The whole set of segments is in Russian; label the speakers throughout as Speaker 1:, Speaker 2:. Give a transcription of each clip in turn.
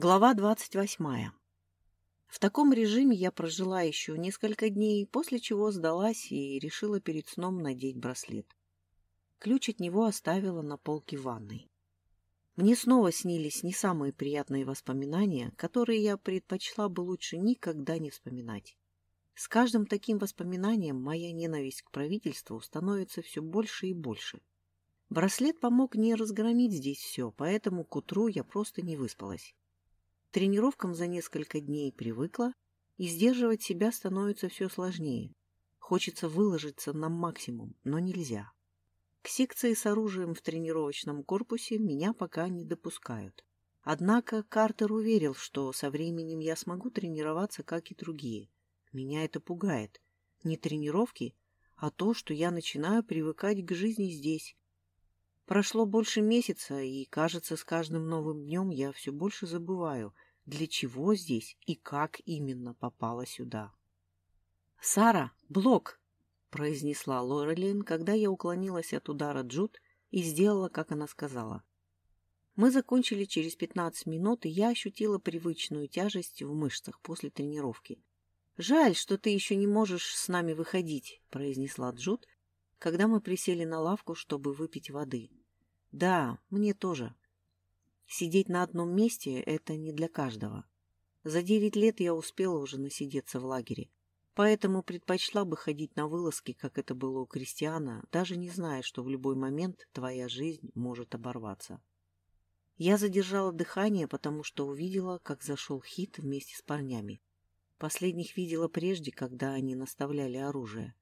Speaker 1: Глава двадцать восьмая. В таком режиме я прожила еще несколько дней, после чего сдалась и решила перед сном надеть браслет. Ключ от него оставила на полке ванной. Мне снова снились не самые приятные воспоминания, которые я предпочла бы лучше никогда не вспоминать. С каждым таким воспоминанием моя ненависть к правительству становится все больше и больше. Браслет помог не разгромить здесь все, поэтому к утру я просто не выспалась тренировкам за несколько дней привыкла, и сдерживать себя становится все сложнее. Хочется выложиться на максимум, но нельзя. К секции с оружием в тренировочном корпусе меня пока не допускают. Однако Картер уверил, что со временем я смогу тренироваться, как и другие. Меня это пугает. Не тренировки, а то, что я начинаю привыкать к жизни здесь. Прошло больше месяца, и, кажется, с каждым новым днем я все больше забываю — для чего здесь и как именно попала сюда. «Сара, блок!» — произнесла Лорелин, когда я уклонилась от удара Джуд и сделала, как она сказала. Мы закончили через 15 минут, и я ощутила привычную тяжесть в мышцах после тренировки. «Жаль, что ты еще не можешь с нами выходить», — произнесла Джуд, когда мы присели на лавку, чтобы выпить воды. «Да, мне тоже», Сидеть на одном месте — это не для каждого. За девять лет я успела уже насидеться в лагере, поэтому предпочла бы ходить на вылазки, как это было у Кристиана, даже не зная, что в любой момент твоя жизнь может оборваться. Я задержала дыхание, потому что увидела, как зашел Хит вместе с парнями. Последних видела прежде, когда они наставляли оружие.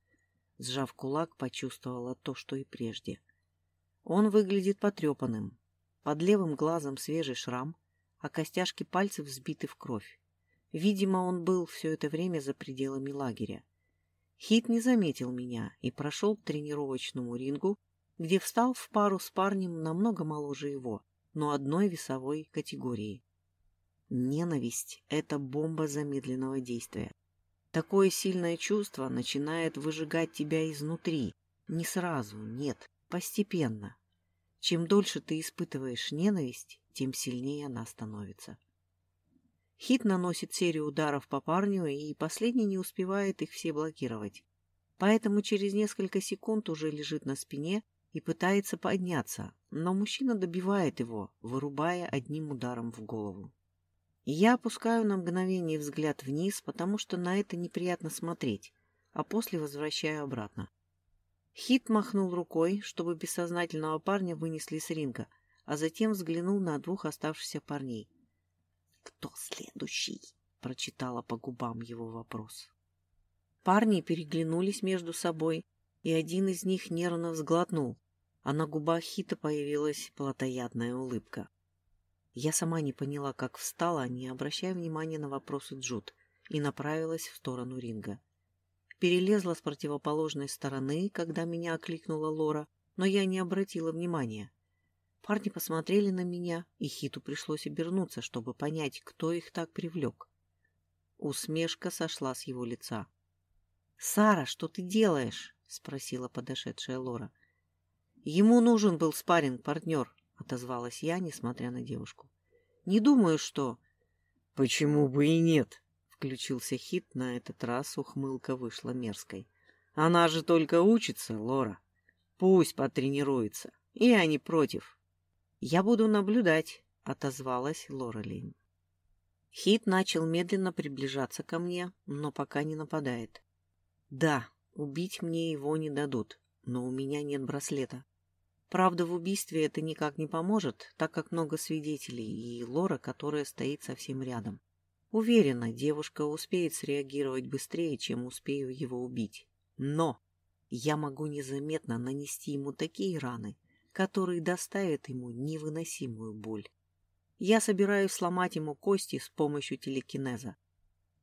Speaker 1: Сжав кулак, почувствовала то, что и прежде. Он выглядит потрепанным, под левым глазом свежий шрам, а костяшки пальцев взбиты в кровь. Видимо, он был все это время за пределами лагеря. Хит не заметил меня и прошел к тренировочному рингу, где встал в пару с парнем намного моложе его, но одной весовой категории. Ненависть — это бомба замедленного действия. Такое сильное чувство начинает выжигать тебя изнутри. Не сразу, нет, постепенно. Чем дольше ты испытываешь ненависть, тем сильнее она становится. Хит наносит серию ударов по парню, и последний не успевает их все блокировать. Поэтому через несколько секунд уже лежит на спине и пытается подняться, но мужчина добивает его, вырубая одним ударом в голову. Я опускаю на мгновение взгляд вниз, потому что на это неприятно смотреть, а после возвращаю обратно. Хит махнул рукой, чтобы бессознательного парня вынесли с ринга, а затем взглянул на двух оставшихся парней. «Кто следующий?» — прочитала по губам его вопрос. Парни переглянулись между собой, и один из них нервно взглотнул, а на губах Хита появилась плотоядная улыбка. Я сама не поняла, как встала, не обращая внимания на вопросы Джуд, и направилась в сторону ринга перелезла с противоположной стороны, когда меня окликнула Лора, но я не обратила внимания. Парни посмотрели на меня, и Хиту пришлось обернуться, чтобы понять, кто их так привлек. Усмешка сошла с его лица. — Сара, что ты делаешь? — спросила подошедшая Лора. — Ему нужен был спарринг партнер — отозвалась я, несмотря на девушку. — Не думаю, что... — Почему бы и нет? Включился хит, на этот раз ухмылка вышла мерзкой. Она же только учится, Лора. Пусть потренируется. Я не против. Я буду наблюдать, отозвалась Лора Лин. Хит начал медленно приближаться ко мне, но пока не нападает. Да, убить мне его не дадут, но у меня нет браслета. Правда, в убийстве это никак не поможет, так как много свидетелей и Лора, которая стоит совсем рядом. Уверена, девушка успеет среагировать быстрее, чем успею его убить. Но я могу незаметно нанести ему такие раны, которые доставят ему невыносимую боль. Я собираюсь сломать ему кости с помощью телекинеза.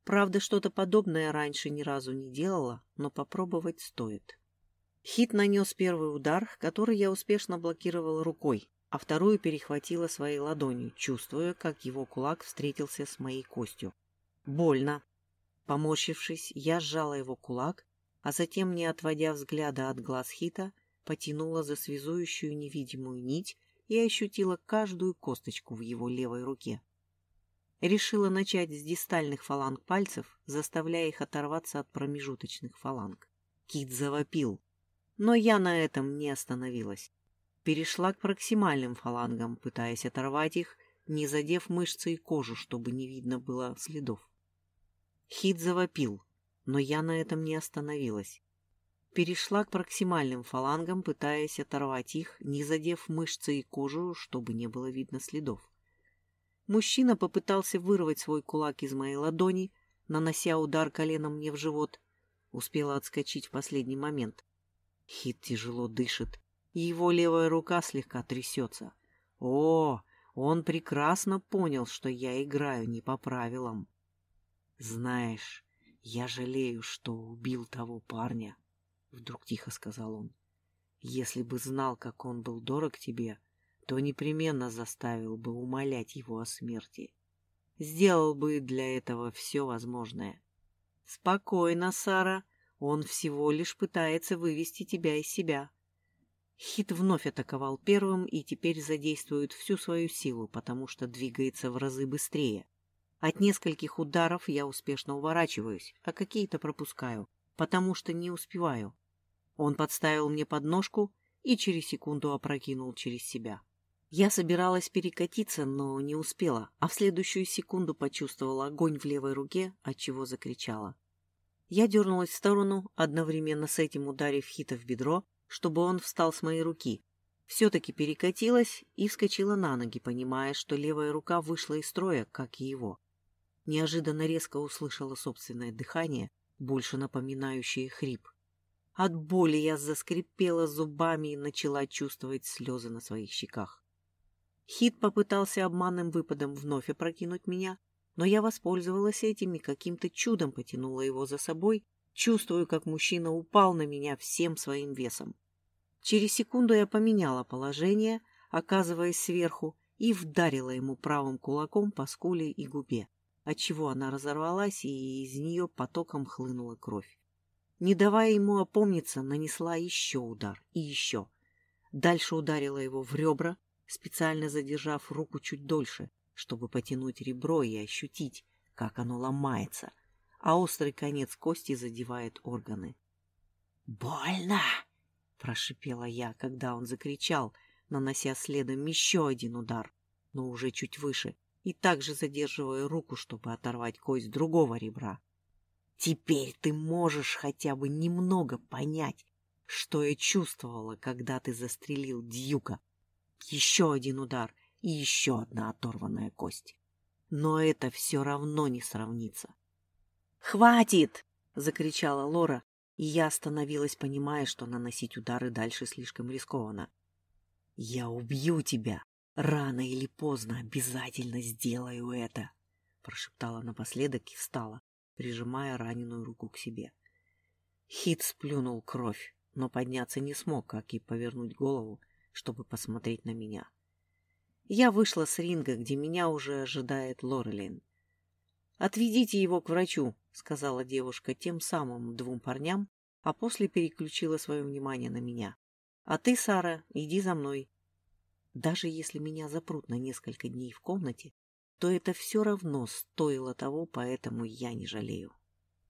Speaker 1: Правда, что-то подобное раньше ни разу не делала, но попробовать стоит. Хит нанес первый удар, который я успешно блокировал рукой, а вторую перехватила своей ладонью, чувствуя, как его кулак встретился с моей костью. Больно. Поморщившись, я сжала его кулак, а затем, не отводя взгляда от глаз Хита, потянула за связующую невидимую нить и ощутила каждую косточку в его левой руке. Решила начать с дистальных фаланг пальцев, заставляя их оторваться от промежуточных фаланг. Кит завопил. Но я на этом не остановилась. Перешла к проксимальным фалангам, пытаясь оторвать их, не задев мышцы и кожу, чтобы не видно было следов. Хит завопил, но я на этом не остановилась. Перешла к проксимальным фалангам, пытаясь оторвать их, не задев мышцы и кожу, чтобы не было видно следов. Мужчина попытался вырвать свой кулак из моей ладони, нанося удар коленом мне в живот. Успела отскочить в последний момент. Хит тяжело дышит, и его левая рука слегка трясется. О, он прекрасно понял, что я играю не по правилам. Знаешь, я жалею, что убил того парня, — вдруг тихо сказал он. Если бы знал, как он был дорог тебе, то непременно заставил бы умолять его о смерти. Сделал бы для этого все возможное. Спокойно, Сара, он всего лишь пытается вывести тебя из себя. Хит вновь атаковал первым и теперь задействует всю свою силу, потому что двигается в разы быстрее. От нескольких ударов я успешно уворачиваюсь, а какие-то пропускаю, потому что не успеваю. Он подставил мне подножку и через секунду опрокинул через себя. Я собиралась перекатиться, но не успела, а в следующую секунду почувствовала огонь в левой руке, отчего закричала. Я дернулась в сторону, одновременно с этим ударив Хита в бедро, чтобы он встал с моей руки. Все-таки перекатилась и вскочила на ноги, понимая, что левая рука вышла из строя, как и его. Неожиданно резко услышала собственное дыхание, больше напоминающее хрип. От боли я заскрипела зубами и начала чувствовать слезы на своих щеках. Хит попытался обманным выпадом вновь опрокинуть меня, но я воспользовалась этим и каким-то чудом потянула его за собой, чувствую, как мужчина упал на меня всем своим весом. Через секунду я поменяла положение, оказываясь сверху, и вдарила ему правым кулаком по скуле и губе, отчего она разорвалась, и из нее потоком хлынула кровь. Не давая ему опомниться, нанесла еще удар и еще. Дальше ударила его в ребра, специально задержав руку чуть дольше, чтобы потянуть ребро и ощутить, как оно ломается, а острый конец кости задевает органы. «Больно!» — прошипела я, когда он закричал, нанося следом еще один удар, но уже чуть выше, и также задерживая руку, чтобы оторвать кость другого ребра. «Теперь ты можешь хотя бы немного понять, что я чувствовала, когда ты застрелил Дьюка еще один удар и еще одна оторванная кость. Но это все равно не сравнится. «Хватит!» — закричала Лора, и я остановилась, понимая, что наносить удары дальше слишком рискованно. «Я убью тебя! Рано или поздно обязательно сделаю это!» — прошептала напоследок и встала, прижимая раненую руку к себе. Хит сплюнул кровь, но подняться не смог, как и повернуть голову, чтобы посмотреть на меня. Я вышла с ринга, где меня уже ожидает Лорелин. «Отведите его к врачу», — сказала девушка тем самым двум парням, а после переключила свое внимание на меня. «А ты, Сара, иди за мной». Даже если меня запрут на несколько дней в комнате, то это все равно стоило того, поэтому я не жалею.